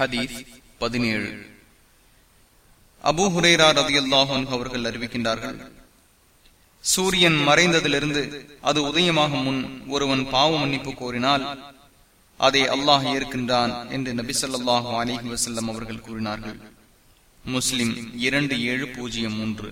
ஹதீஸ் பதினேழு. அபு ஹுரேரா ரதி அல்லாஹன் அவர்கள் அறிவிக்கின்றார்கள் சூரியன் மறைந்ததிலிருந்து அது உதயமாக முன் ஒருவன் பாவ மன்னிப்பு கோரினால் அதை அல்லாஹ் ஏற்கின்றான் என்று நபி சொல்லாஹு அலிஹி வசல்லம் அவர்கள் கூறினார்கள். முஸ்லிம் இரண்டு ஏழு பூஜ்ஜியம் மூன்று.